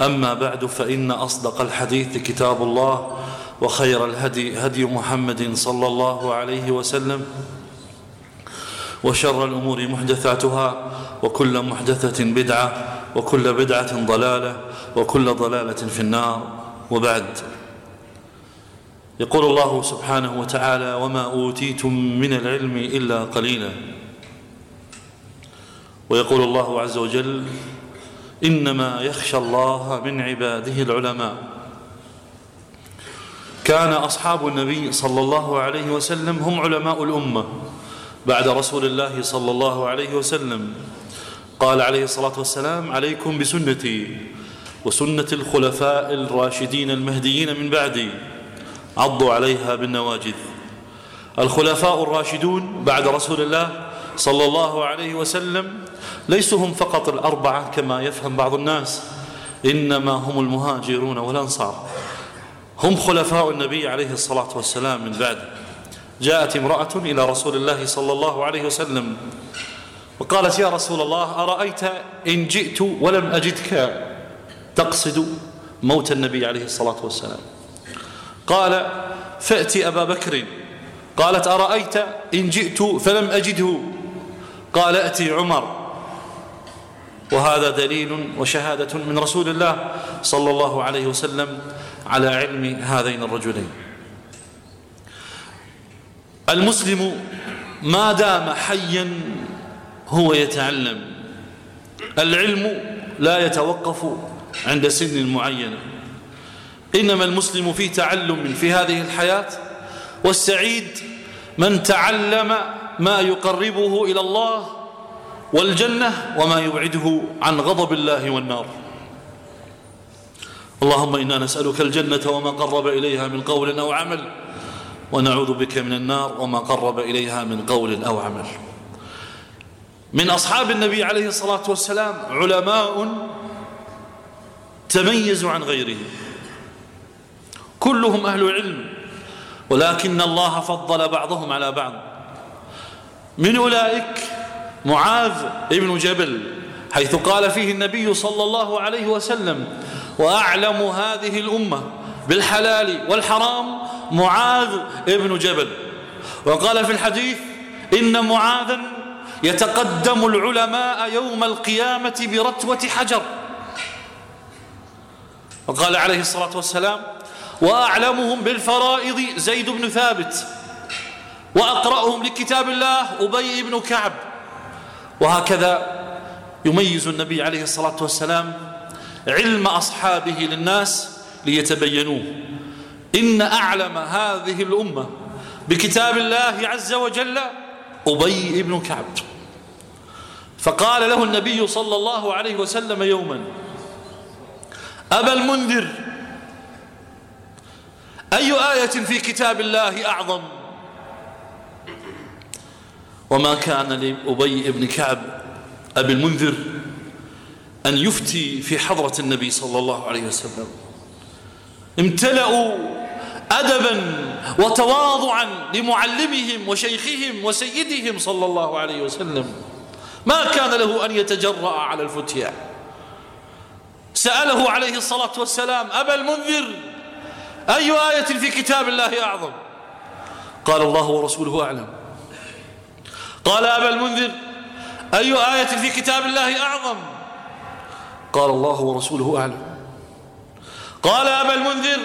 أما بعد فإن أصدق الحديث كتاب الله وخير الهدي هدي محمد صلى الله عليه وسلم وشر الأمور محدثاتها وكل محدثة بدعة وكل بدعة ضلالة وكل ضلالة في النار وبعد. يقول الله سبحانه وتعالى وما أوتيتم من العلم إلا قليلا. ويقول الله عز وجل إنما يخشى الله من عباده العلماء. كان أصحاب النبي صلى الله عليه وسلم هم علماء الأمة. بعد رسول الله صلى الله عليه وسلم قال عليه الصلاة والسلام عليكم بسنتي وسنة الخلفاء الراشدين المهديين من بعدي. عضوا عليها بالنواجذ. الخلفاء الراشدون بعد رسول الله صلى الله عليه وسلم ليسوا هم فقط الأربعة كما يفهم بعض الناس. إنما هم المهاجرون والأنصار. هم خلفاء النبي عليه الصلاة والسلام من بعد. جاءت امرأة إلى رسول الله صلى الله عليه وسلم وقالت يا رسول الله أرأيت إن جئت ولم أجدك تقصد موت النبي عليه الصلاة والسلام؟ قال فأتي أبا بكر. قالت أرأيت إن جئت فلم أجده؟ قال أتي عمر. وهذا دليل وشهادة من رسول الله صلى الله عليه وسلم على علم هذين الرجلين. المسلم ما دام حيا هو يتعلم. العلم لا يتوقف عند سن معينة إنما المسلم في تعلم في هذه الحياة والسعيد من تعلم ما يقربه إلى الله والجنة وما يبعده عن غضب الله والنار. اللهم إنا نسألك الجنة وما قرب إليها من قول أو عمل ونعوذ بك من النار وما قرب إليها من قول أو عمل. من أصحاب النبي عليه الصلاة والسلام علماء تميزوا عن غيرهم. كلهم أهل علم ولكن الله فضل بعضهم على بعض. من أولئك معاذ ابن جبل حيث قال فيه النبي صلى الله عليه وسلم وأعلم هذه الأمة بالحلال والحرام معاذ ابن جبل. وقال في الحديث إن معاذا يتقدم العلماء يوم القيامة برتوة حجر. وقال عليه الصلاة والسلام وأعلمهم بالفرائض زيد بن ثابت وأقرأهم لكتاب الله أبي بن كعب وهكذا يميز النبي عليه الصلاة والسلام علم أصحابه للناس ليتبينوه. إن أعلم هذه الأمة بكتاب الله عز وجل أبي بن كعب. فقال له النبي صلى الله عليه وسلم يوما أبا المنذر أي آية في كتاب الله أعظم؟ وما كان لأبي بن كعب أبي المنذر أن يفتي في حضرة النبي صلى الله عليه وسلم. امتلأوا أدبا وتواضعا لمعلمهم وشيخهم وسيدهم صلى الله عليه وسلم. ما كان له أن يتجرأ على الفتيا سأله عليه الصلاة والسلام أبا المنذر أي آية في كتاب الله أعظم؟ قال الله ورسوله أعلم. قال أبا المنذر أي آية في كتاب الله أعظم؟ قال الله ورسوله أعلم. قال أبا المنذر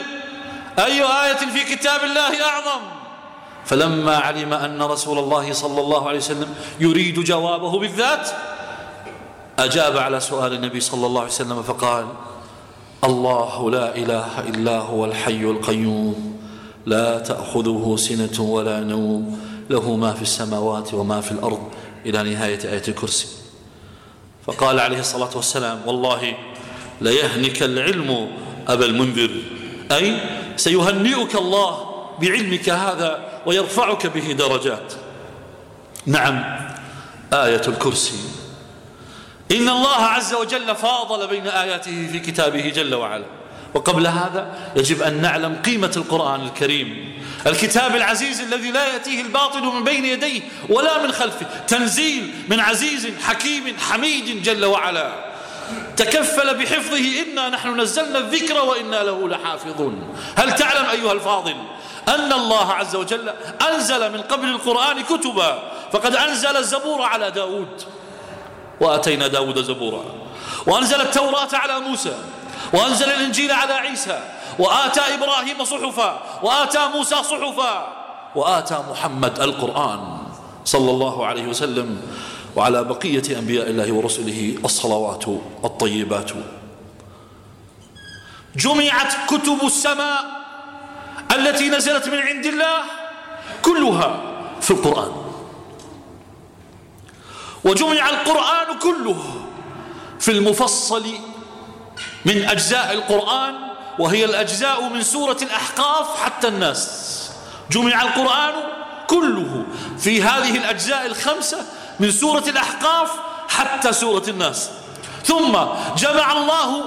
أي آية في كتاب الله أعظم؟ فلما علم أن رسول الله صلى الله عليه وسلم يريد جوابه بالذات أجاب على سؤال النبي صلى الله عليه وسلم فقال الله لا إله إلا هو الحي القيوم لا تأخذه سنة ولا نوم له ما في السماوات وما في الأرض إلى نهاية آية الكرسي. فقال عليه الصلاة والسلام والله ليهنك العلم أبا المنذر أي سيهنئك الله بعلمك هذا ويرفعك به درجات. نعم آية الكرسي. إن الله عز وجل فاضل بين آياته في كتابه جل وعلا. وقبل هذا يجب أن نعلم قيمة القرآن الكريم. الكتاب العزيز الذي لا يأتيه الباطل من بين يديه ولا من خلفه. تنزيل من عزيز حكيم حميد جل وعلا. تكفل بحفظه إنا نحن نزلنا الذكر وإنا له لحافظون. هل تعلم أيها الفاضل أن الله عز وجل أنزل من قبل القرآن كتبا؟ فقد أنزل الزبور على داود. وأتينا داود زبورا. وأنزل التوراة على موسى. وأنزل الإنجيل على عيسى وآتى إبراهيم صحفا وآتى موسى صحفا وآتى محمد القرآن صلى الله عليه وسلم وعلى بقية أنبياء الله ورسله الصلوات الطيبات. جمعت كتب السماء التي نزلت من عند الله كلها في القرآن. وجمع القرآن كله في المفصل من أجزاء القرآن وهي الأجزاء من سورة الأحقاف حتى الناس. جمع القرآن كله في هذه الأجزاء الخمسة من سورة الأحقاف حتى سورة الناس. ثم جمع الله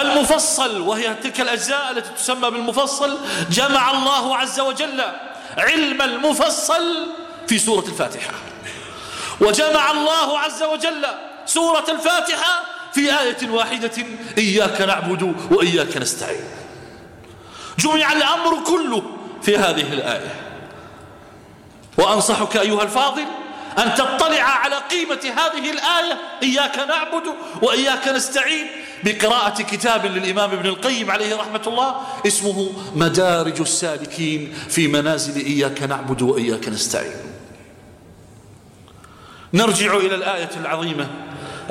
المفصل وهي تلك الأجزاء التي تسمى بالمفصل جمع الله عز وجل علم المفصل في سورة الفاتحة. وجمع الله عز وجل سورة الفاتحة في آية واحدة إياك نعبد وإياك نستعين. جمع الأمر كله في هذه الآية. وأنصحك أيها الفاضل أن تطلع على قيمة هذه الآية إياك نعبد وإياك نستعين بقراءة كتاب للإمام ابن القيم عليه رحمة الله اسمه مدارج السالكين في منازل إياك نعبد وإياك نستعين. نرجع إلى الآية العظيمة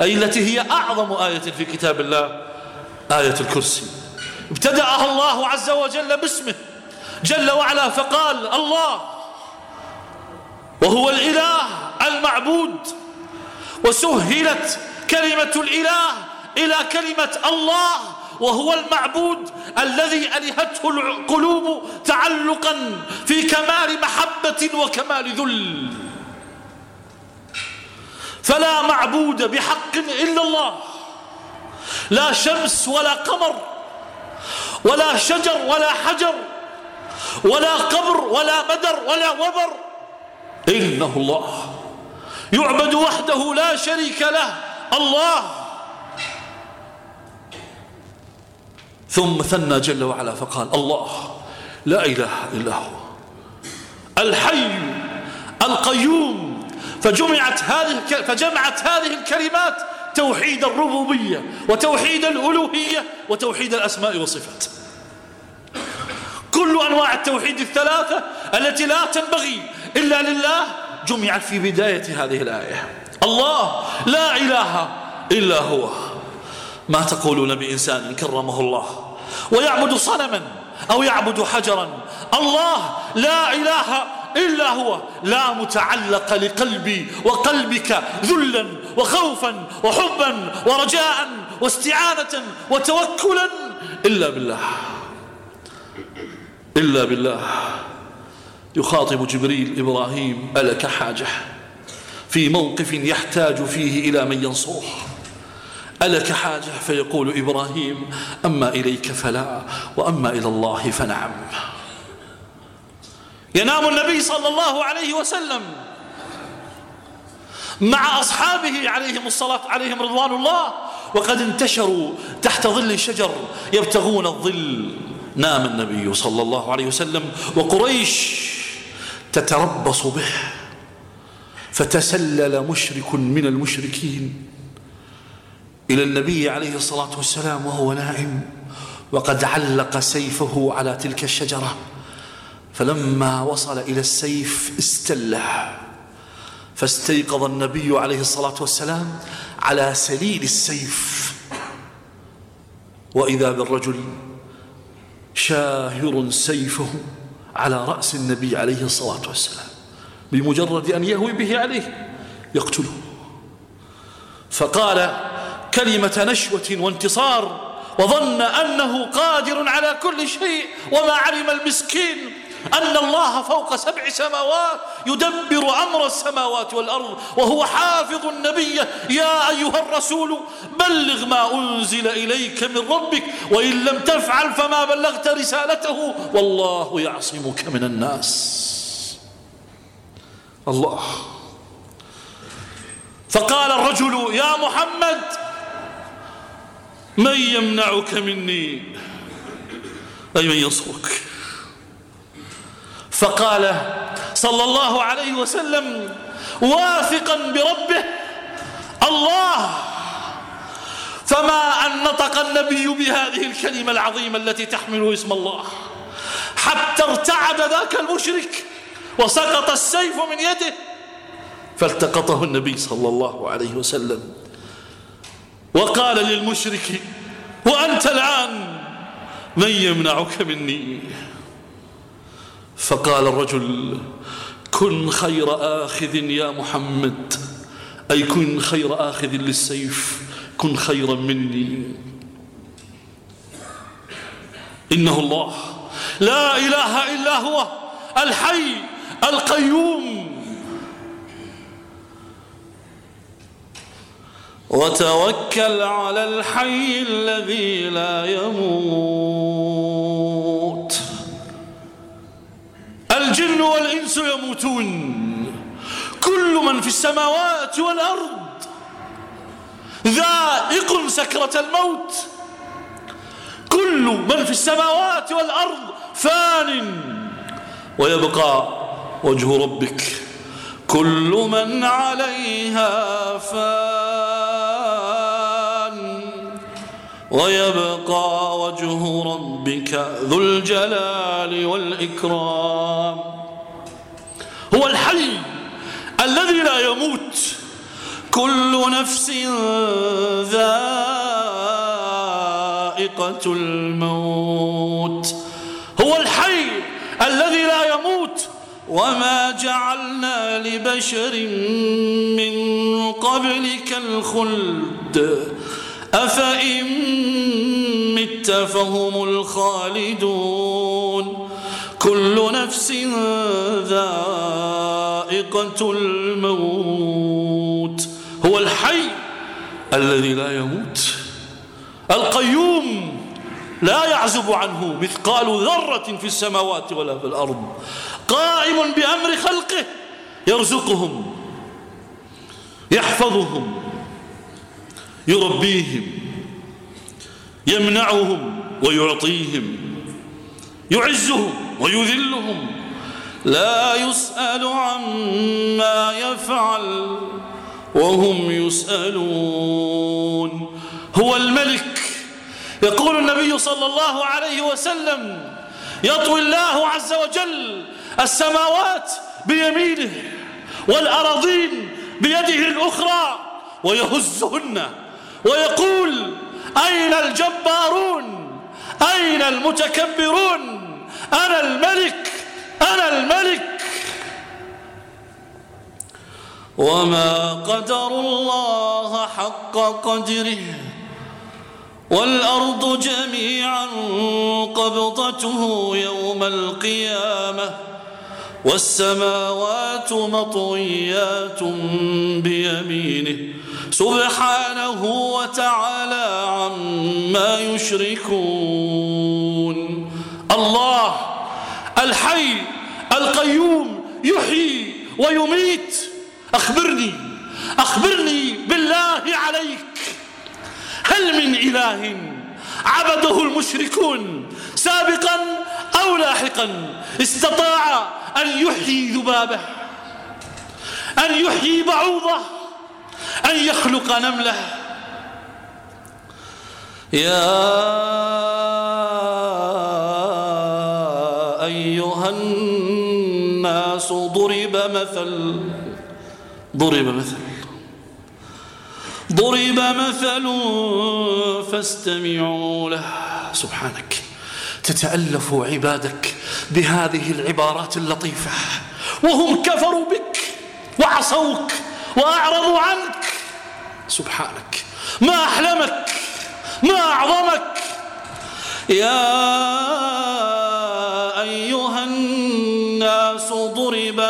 أي التي هي أعظم آية في كتاب الله آية الكرسي. ابتدأها الله عز وجل باسمه. جل وعلا فقال الله وهو الإله المعبود. وسهلت كلمة الإله إلى كلمة الله وهو المعبود الذي ألهته القلوب تعلقا في كمال محبة وكمال ذل. فلا معبود بحق إلا الله. لا شمس ولا قمر ولا شجر ولا حجر ولا قبر ولا مدر ولا وبر. إنه الله يعبد وحده لا شريك له الله. ثم ثنى جل وعلا فقال الله لا إله إلا هو الحي القيوم. فجمعت هذه فجمعت هذه الكلمات توحيد الربوبية وتوحيد الألوهية وتوحيد الأسماء والصفات. كل أنواع التوحيد الثلاثة التي لا تنبغي إلا لله جمعت في بداية هذه الآية. الله لا إله إلا هو. ما تقولون بإنسان كرمه الله ويعبد صنما أو يعبد حجرا. الله لا إله إلا هو لا متعلق لقلبي وقلبك ذلا وخوفا وحبا ورجاء واستعانة وتوكلا إلا بالله. إلا بالله. يخاطب جبريل إبراهيم ألك حاجة. في موقف يحتاج فيه إلى من ينصره ألك حاجة؟ فيقول إبراهيم أما إليك فلا وأما إلى الله فنعم. ينام النبي صلى الله عليه وسلم مع أصحابه عليهم الصلاة عليهم رضوان الله. وقد انتشروا تحت ظل شجر يبتغون الظل. نام النبي صلى الله عليه وسلم وقريش تتربص به. فتسلل مشرك من المشركين إلى النبي عليه الصلاة والسلام وهو نائم. وقد علق سيفه على تلك الشجرة. فلما وصل إلى السيف استله فاستيقظ النبي عليه الصلاة والسلام على سليل السيف. وإذا بالرجل شاهر سيفه على رأس النبي عليه الصلاة والسلام بمجرد أن يهوي به عليه يقتله. فقال كلمة نشوة وانتصار وظن أنه قادر على كل شيء وما علم المسكين. أن الله فوق سبع سماوات يدبر أمر السماوات والأرض وهو حافظ النبي. يا أيها الرسول بلغ ما أنزل إليك من ربك وإن لم تفعل فما بلغت رسالته. والله يعصمك من الناس. الله. فقال الرجل يا محمد من يمنعك مني؟ أي من ينصرك؟ فقال صلى الله عليه وسلم واثقا بربه الله فما أن نطق النبي بهذه الكلمة العظيمة التي تحمل اسم الله حتى ارتعد ذاك المشرك وسقط السيف من يده فالتقطه النبي صلى الله عليه وسلم. وقال للمشرك وأنت الآن من يمنعك مني؟ فقال الرجل كن خير آخذ يا محمد. أي كن خير آخذ للسيف كن خيرا مني. إنه الله. لا إله إلا هو الحي القيوم. وتوكل على الحي الذي لا يموت. والإنس يموتون. كل من في السماوات والأرض ذائق سكرة الموت. كل من في السماوات والأرض فان. ويبقى وجه ربك. كل من عليها فان. ويبقى وجه ربك ذو الجلال والإكرام. هو الحي الذي لا يموت. كل نفس ذائقة الموت. هو الحي الذي لا يموت. وما جعلنا لبشر من قبلك الخلد. أفإن مت فهم الخالدون. كل نفس ذائقة الموت. هو الحي الذي لا يموت. القيوم لا يعزب عنه مثقال ذرة في السماوات ولا في الأرض. قائم بأمر خلقه يرزقهم يحفظهم يربيهم يمنعهم ويعطيهم يعزهم. ويذلهم. لا يسأل عما يفعل وهم يسألون. هو الملك. يقول النبي صلى الله عليه وسلم يطوي الله عز وجل السماوات بيمينه والأراضين بيده الأخرى ويهزهن ويقول أين الجبارون؟ أين المتكبرون؟ أنا الملك أنا الملك. وما قدر الله حق قدره والأرض جميعا قبضته يوم القيامة والسماوات مطويات بيمينه. سبحانه وتعالى عما يشركون. الله الحي القيوم يحيي ويميت. أخبرني أخبرني بالله عليك. هل من إله عبده المشركون سابقا أو لاحقا استطاع أن يحيي ذبابه أن يحيي بعوضة أن يخلق نملة؟ يا مثل ضرب مثل ضرب مثل فاستمعوا له. سبحانك. تتألف عبادك بهذه العبارات اللطيفة. وهم كفروا بك وعصوك وأعرضوا عنك. سبحانك. ما أحلمك ما أعظمك. يا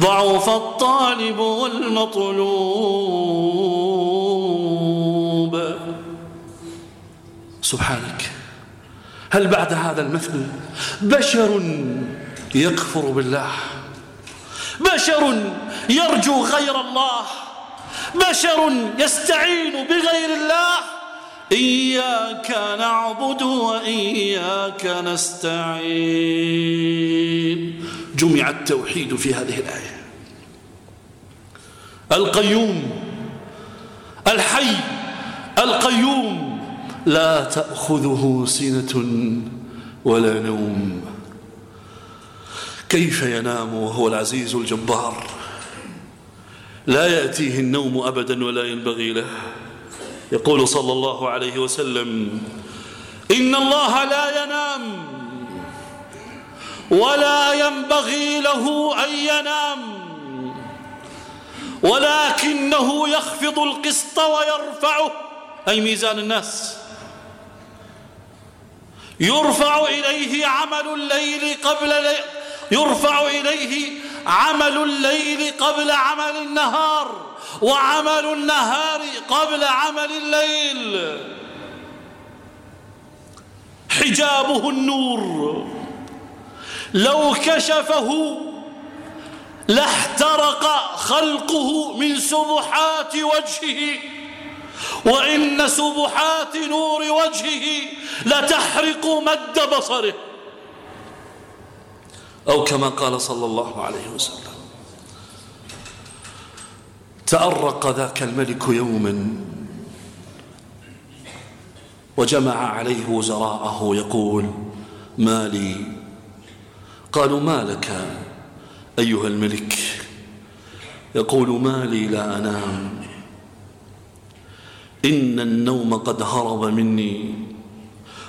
ضعف الطالب والمطلوب. سبحانك. هل بعد هذا المثل بشر يكفر بالله؟ بشر يرجو غير الله؟ بشر يستعين بغير الله؟ إياك نعبد وإياك نستعين. جمع التوحيد في هذه الآية. القيوم الحي القيوم لا تأخذه سنة ولا نوم. كيف ينام وهو العزيز الجبار؟ لا يأتيه النوم أبدا ولا ينبغي له. يقول صلى الله عليه وسلم إن الله لا ينام. ولا ينبغي له أن ينام. ولكنه يخفض القسط ويرفعه أي ميزان الناس. يرفع إليه عمل الليل قبل لي يرفع إليه عمل الليل قبل عمل النهار وعمل النهار قبل عمل الليل. حجابه النور. لو كشفه لاحترق خلقه من سبحات وجهه وإن سبحات نور وجهه لتحرق مد بصره. أو كما قال صلى الله عليه وسلم تأرق ذاك الملك يوما وجمع عليه وزراءه يقول ما لي قالوا ما لك أيها الملك؟ يقول ما لي لا أنام. إن النوم قد هرب مني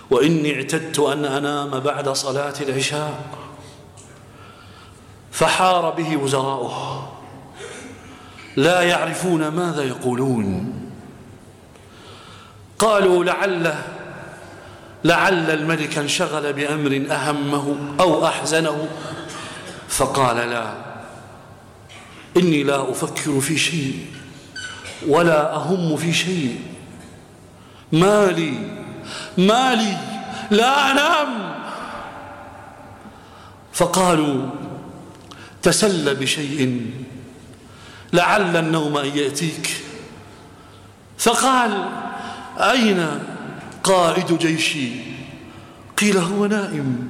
وإني اعتدت أن أنام بعد صلاة العشاء. فحار به وزراؤه لا يعرفون ماذا يقولون. قالوا لعل لعل الملك انشغل بأمر أهمه أو أحزنه. فقال لا إني لا أفكر في شيء ولا أهم في شيء. مالي مالي لا أنام. فقالوا تسل بشيء لعل النوم أن يأتيك. فقال أين قائد جيشي قيل هو نائم.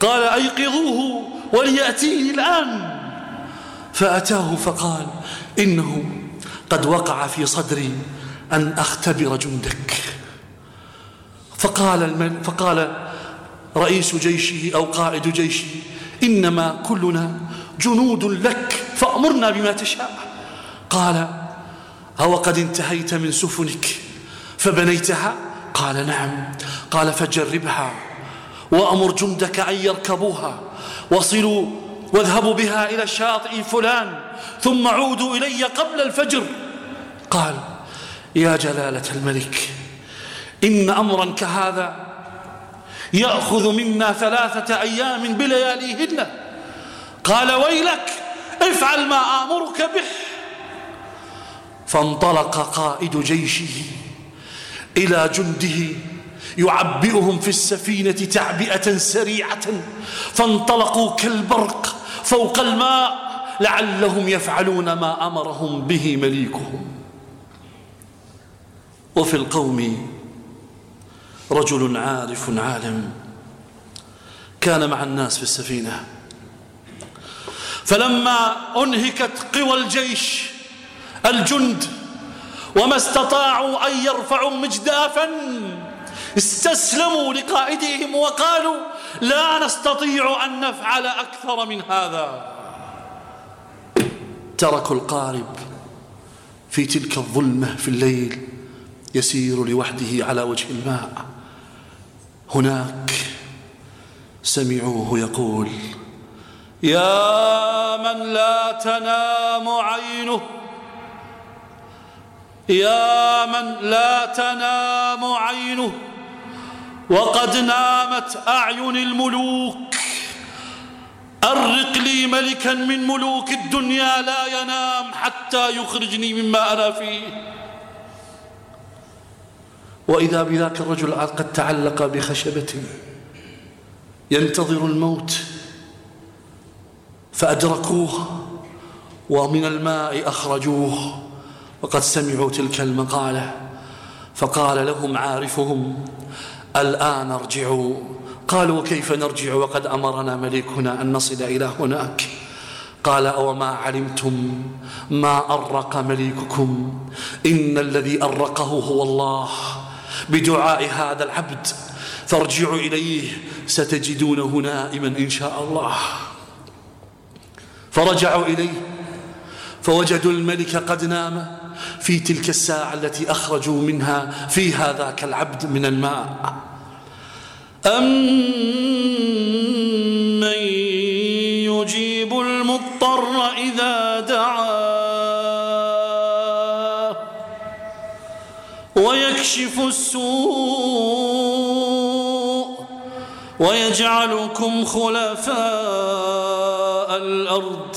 قال أيقظوه وليأتيه الآن. فأتاه فقال إنه قد وقع في صدري أن أختبر جندك. فقال, المن فقال رئيس جيشه أو قائد جيشه إنما كلنا جنود لك فأمرنا بما تشاء. قال أو قد انتهيت من سفنك فبنيتها قال نعم. قال فجربها وأمر جندك أن يركبوها. وصلوا واذهبوا بها إلى الشاطئ فلان ثم عودوا إلي قبل الفجر. قال يا جلالة الملك إن أمرا كهذا يأخذ منا ثلاثة أيام بلياليهن. قال ويلك افعل ما آمرك به. فانطلق قائد جيشه إلى جنده يعبئهم في السفينة تعبئة سريعة فانطلقوا كالبرق فوق الماء لعلهم يفعلون ما أمرهم به مليكهم. وفي القوم رجل عارف عالم كان مع الناس في السفينة فلما أنهكت قوى الجيش الجند وما استطاعوا أن يرفعوا مجدافا. استسلموا لقائدهم وقالوا لا نستطيع أن نفعل أكثر من هذا. تركوا القارب في تلك الظلمة في الليل يسير لوحده على وجه الماء. هناك سمعوه يقول يا من لا تنام عينه يا من لا تنام عينه وقد نامت أعين الملوك. أرق لي ملكا من ملوك الدنيا لا ينام حتى يخرجني مما أنا فيه. وإذا بذاك الرجل قد تعلق بخشبة ينتظر الموت فأدركوه ومن الماء أخرجوه. وقد سمعوا تلك المقالة فقال لهم عارفهم الآن ارجعوا. قالوا كيف نرجع وقد أمرنا مليكنا أن نصل إلى هناك؟ قال أوما علمتم ما أرق مليككم؟ إن الذي أرقه هو الله. بدعاء هذا العبد فارجعوا إليه ستجدونه نائما إن شاء الله. فرجعوا إليه فوجدوا الملك قد نام. في تلك الساعة التي أخرجوا منها في هذاك العبد من الماء. أمن يجيب المضطر إذا دعاه ويكشف السوء ويجعلكم خلفاء الأرض؟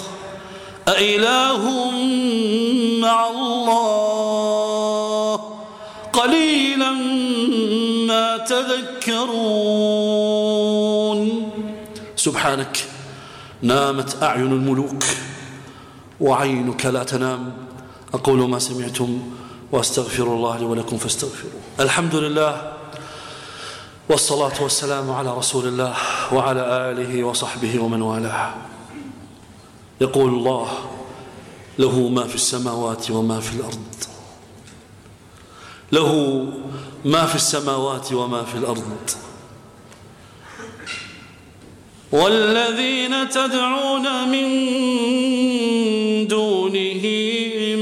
أإله مع الله؟ قليلا ما تذكرون. سبحانك نامت أعين الملوك وعينك لا تنام. أقول ما سمعتم وأستغفر الله لي ولكم فاستغفروه. الحمد لله والصلاة والسلام على رسول الله وعلى آله وصحبه ومن والاه. يقول الله له ما في السماوات وما في الأرض. له ما في السماوات وما في الأرض. والذين تدعون من دونه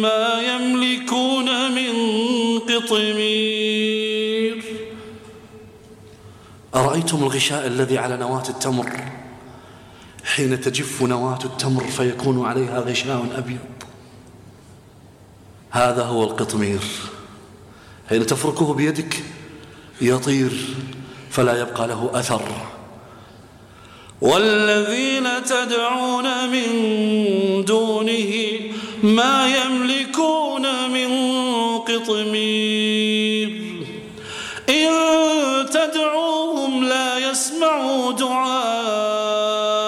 ما يملكون من قطمير. أرأيتم الغشاء الذي على نواة التمر؟ حين تجف نواة التمر فيكون عليها غشاء أبيض. هذا هو القطمير. حين تفركه بيدك يطير فلا يبقى له أثر. والذين تدعون من دونه ما يملكون من قطمير. إن تدعوهم لا يسمعوا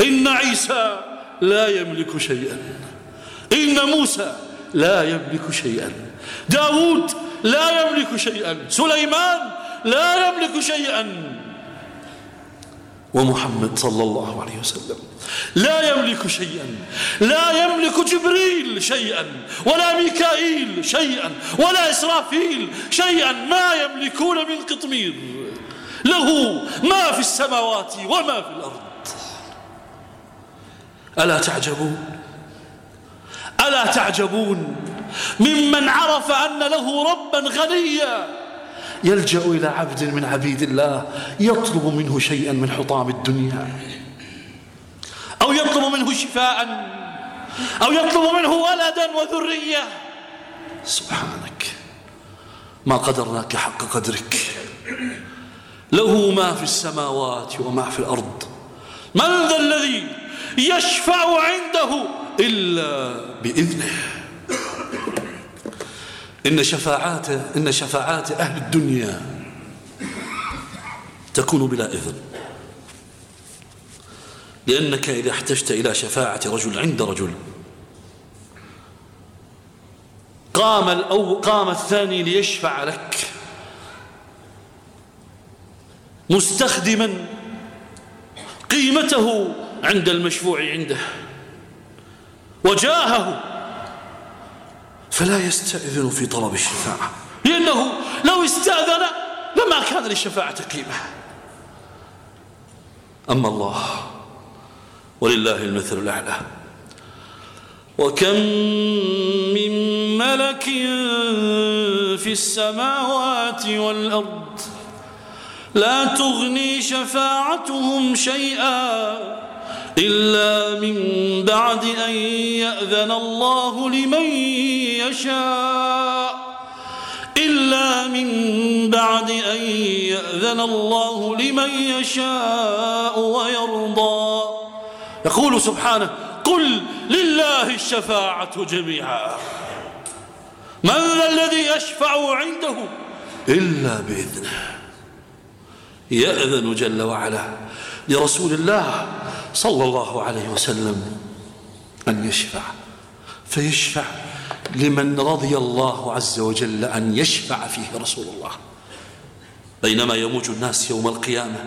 إن عيسى لا يملك شيئا. إن موسى لا يملك شيئا. داود لا يملك شيئا. سليمان لا يملك شيئا. ومحمد صلى الله عليه وسلم لا يملك شيئا. لا يملك جبريل شيئا. ولا ميكائيل شيئا. ولا إسرافيل شيئا. ما يملكون من قطمير. له ما في السماوات وما في الأرض. ألا تعجبون؟ ألا تعجبون؟ ممن عرف أن له ربا غنيا. يلجأ إلى عبد من عبيد الله يطلب منه شيئا من حطام الدنيا. أو يطلب منه شفاء. أو يطلب منه ولدا وذرية. سبحانك. ما قدرناك حق قدرك. له ما في السماوات وما في الأرض. من ذا الذي يشفع عنده إلا بإذنه. إن شفاعات إن شفاعات أهل الدنيا تكون بلا إذن. لأنك إذا احتجت إلى شفاعة رجل عند رجل قام الأو قام الثاني ليشفع لك. مستخدما قيمته عند المشفوع عنده. وجاهه. فلا يستأذن في طلب الشفاعة. لأنه لو استأذن لما كان للشفاعة قيمة. أما الله ولله المثل الأعلى. وكم من ملك في السماوات والأرض لا تغني شفاعتهم شيئا. إلا من بعد أن يأذن الله لمن يشاء. إلا من بعد أن يأذن الله لمن يشاء ويرضى. يقول سبحانه قل لله الشفاعة جميعا. من ذا الذي يشفع عنده إلا بإذنه. يأذن جل وعلا لرسول الله صلى الله عليه وسلم أن يشفع. فيشفع لمن رضي الله عز وجل أن يشفع فيه رسول الله. بينما يموج الناس يوم القيامة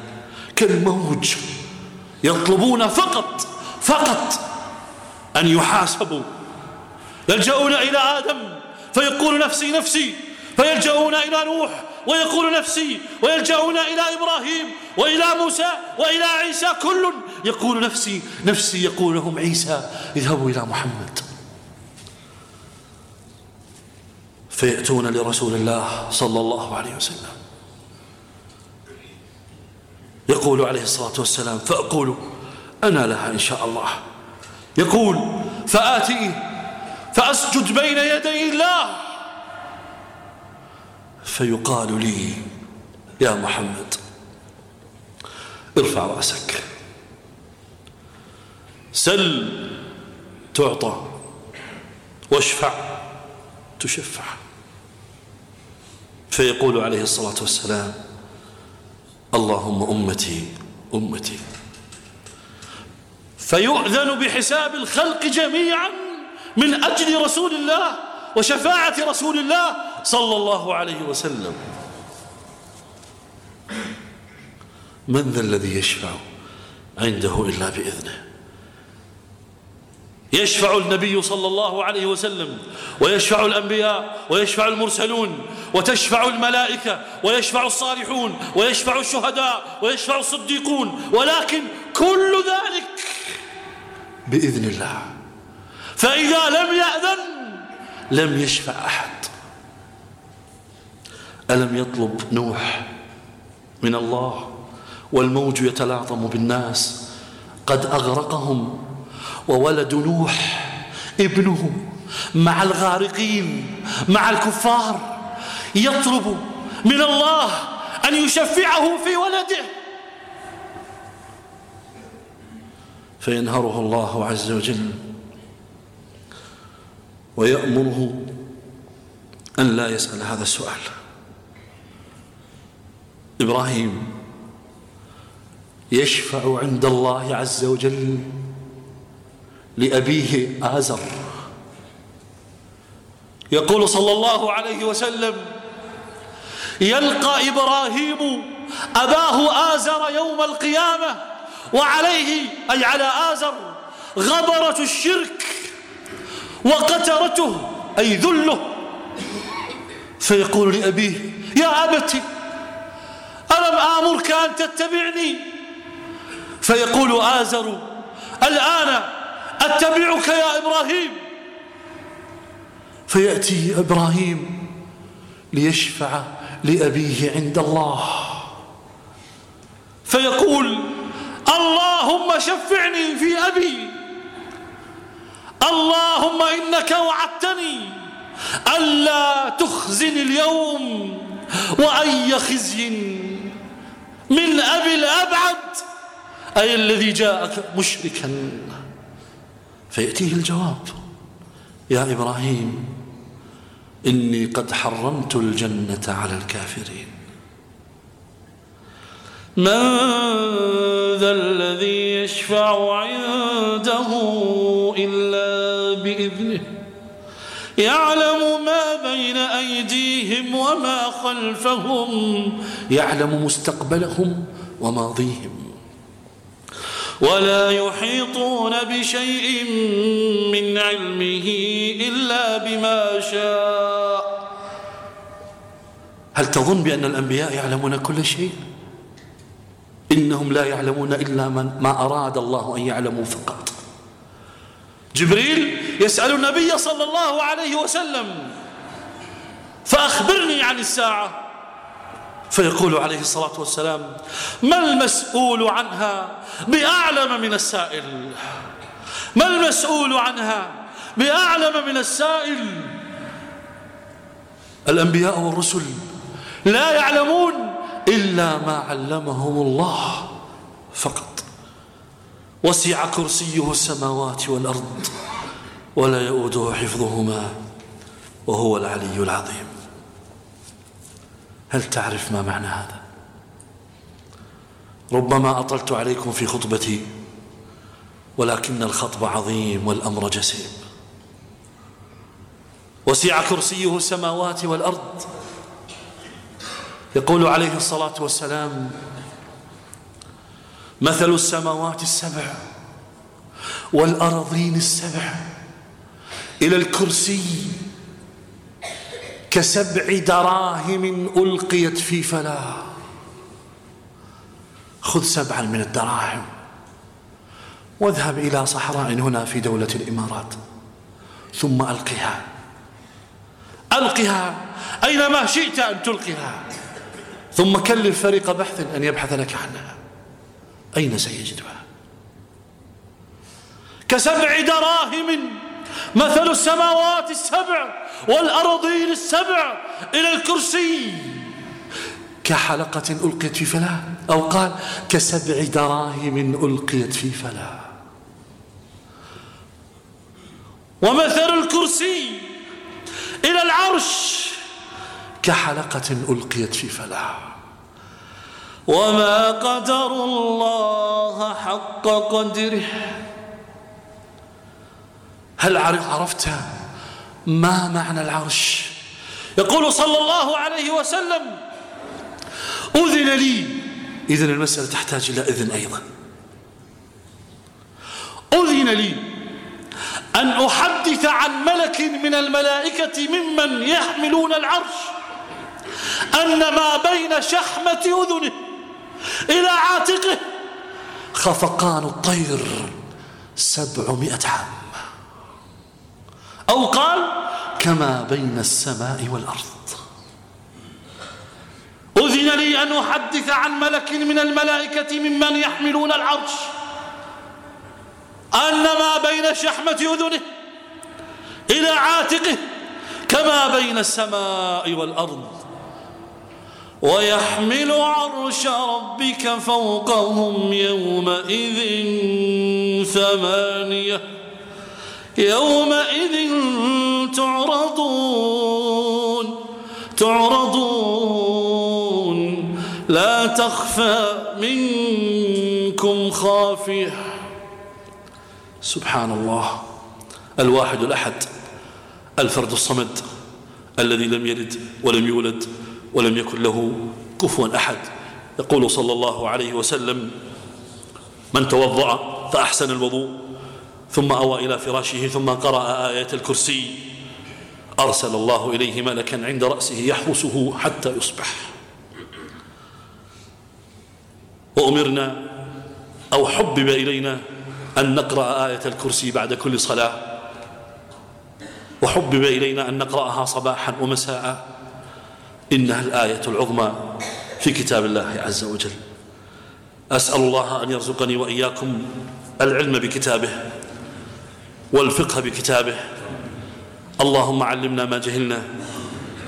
كالموج يطلبون فقط فقط أن يحاسبوا. يلجؤون إلى آدم فيقول نفسي نفسي. فيلجؤون إلى نوح ويقول نفسي ويلجؤون إلى إبراهيم وإلى موسى وإلى عيسى كل يقول نفسي نفسي يقول لهم عيسى اذهبوا إلى محمد. فيأتون لرسول الله صلى الله عليه وسلم. يقول عليه الصلاة والسلام فأقول أنا لها إن شاء الله. يقول فآتي فأسجد بين يدي الله. فيقال لي يا محمد ارفع رأسك. سل تعطى واشفع تشفع. فيقول عليه الصلاة والسلام اللهم أمتي أمتي. فيؤذن بحساب الخلق جميعا من أجل رسول الله وشفاعة رسول الله صلى الله عليه وسلم. من ذا الذي يشفع عنده إلا بإذنه؟ يشفع النبي صلى الله عليه وسلم ويشفع الأنبياء ويشفع المرسلون وتشفع الملائكة ويشفع الصالحون ويشفع الشهداء ويشفع الصديقون ولكن كل ذلك بإذن الله. فإذا لم يأذن لم يشفع أحد. ألم يطلب نوح من الله والموج يتلاطم بالناس قد أغرقهم وولد نوح ابنه مع الغارقين مع الكفار يطلب من الله أن يشفعه في ولده. فينهره الله عز وجل ويأمره أن لا يسأل هذا السؤال. إبراهيم يشفع عند الله عز وجل لأبيه آزر. يقول صلى الله عليه وسلم يلقى إبراهيم أباه آزر يوم القيامة وعليه أي على آزر غبرة الشرك وقترته أي ذله. فيقول لأبيه يا أبت ألم آمرك أن تتبعني. فيقول آزر الآن أتبعك يا إبراهيم. فيأتي إبراهيم ليشفع لأبيه عند الله. فيقول اللهم شفعني في أبي. اللهم إنك وعدتني ألا تخزن اليوم وأي خزي. من أبي الأبعد. أي الذي جاءك مشركا. فيأتيه الجواب. يا إبراهيم إني قد حرمت الجنة على الكافرين. من ذا الذي يشفع عنده إلا بإذنه؟ يعلم ما بين أيديهم وما خلفهم يعلم مستقبلهم وماضيهم. ولا يحيطون بشيء من علمه إلا بما شاء. هل تظن بأن الأنبياء يعلمون كل شيء؟ إنهم لا يعلمون إلا من ما أراد الله أن يعلموا فقط. جبريل يسأل النبي صلى الله عليه وسلم فأخبرني عن الساعة. فيقول عليه الصلاة والسلام ما المسؤول عنها بأعلم من السائل؟ ما المسؤول عنها بأعلم من السائل؟ الأنبياء والرسل لا يعلمون إلا ما علمهم الله فقط. وسع كرسيه السماوات والأرض ولا يؤوده حفظهما وهو العلي العظيم. هل تعرف ما معنى هذا؟ ربما أطلت عليكم في خطبتي ولكن الخطب عظيم والأمر جسيم. وسع كرسيه السماوات والأرض. يقول عليه الصلاة والسلام مثل السماوات السبع والأرضين السبع إلى الكرسي كسبع دراهم ألقيت في فلاة خذ سبعا من الدراهم واذهب إلى صحراء هنا في دولة الإمارات ثم ألقها. ألقها أينما شئت أن تلقها. ثم كلف فريق بحث أن يبحث لك عنها. أين سيجدها؟ كسبع دراهم مثل السماوات السبع والأرضين السبع إلى الكرسي. كحلقة ألقيت في فلاة أو قال كسبع دراهم ألقيت في فلاة ومثل الكرسي إلى العرش كحلقة ألقيت في فلاة وما قدر الله حق قدره. هل عرفت ما معنى العرش؟ يقول صلى الله عليه وسلم أذن لي. إذن المسألة تحتاج إلى إذن أيضا. أذن لي أن أحدث عن ملك من الملائكة ممن يحملون العرش أن ما بين شحمة أذنه إلى عاتقه خفقان الطير سبعمائة عام. أو قال كما بين السماء والأرض. أذن لي أن أحدث عن ملك من الملائكة ممن يحملون العرش أن ما بين شحمة أذنه إلى عاتقه كما بين السماء والأرض. ويحمل عرش ربك فوقهم يومئذ ثمانية يومئذ تعرضون تعرضون. لا تخفى منكم خافية. سبحان الله الواحد الأحد الفرد الصمد الذي لم يلد ولم يولد ولم يكن له كفوا أحد. يقول صلى الله عليه وسلم من توضأ فأحسن الوضوء. ثم أوى إلى فراشه ثم قرأ آية الكرسي. أرسل الله إليه ملكا عند رأسه يحرسه حتى يصبح. وأمرنا أو حبب إلينا أن نقرأ آية الكرسي بعد كل صلاة. وحبب إلينا أن نقرأها صباحا ومساء. إنها الآية العظمى في كتاب الله عز وجل. أسأل الله أن يرزقني وإياكم العلم بكتابه. والفقه بكتابه. اللهم علمنا ما جهلنا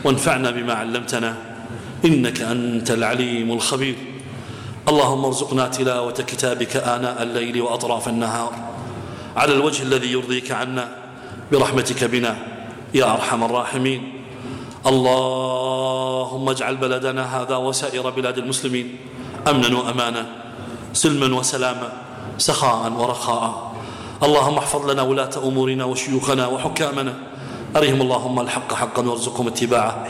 وانفعنا بما علمتنا إنك أنت العليم الخبير. اللهم ارزقنا تلاوة كتابك آناء الليل وأطراف النهار. على الوجه الذي يرضيك عنا برحمتك بنا يا أرحم الراحمين. اللهم اجعل بلدنا هذا وسائر بلاد المسلمين أمنا وأمانا سلما وسلاما سخاء ورخاء. اللهم احفظ لنا ولاة أمورنا وشيوخنا وحكامنا. أرهم اللهم الحق حقا وارزقهم اتباعه.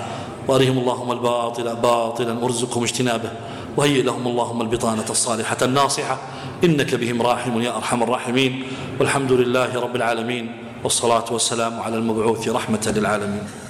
وأرهم اللهم الباطل باطلا وارزقهم اجتنابه. وهيئ لهم اللهم البطانة الصالحة الناصحة. إنك بهم راحم يا أرحم الراحمين. والحمد لله رب العالمين. والصلاة والسلام على المبعوث رحمة للعالمين.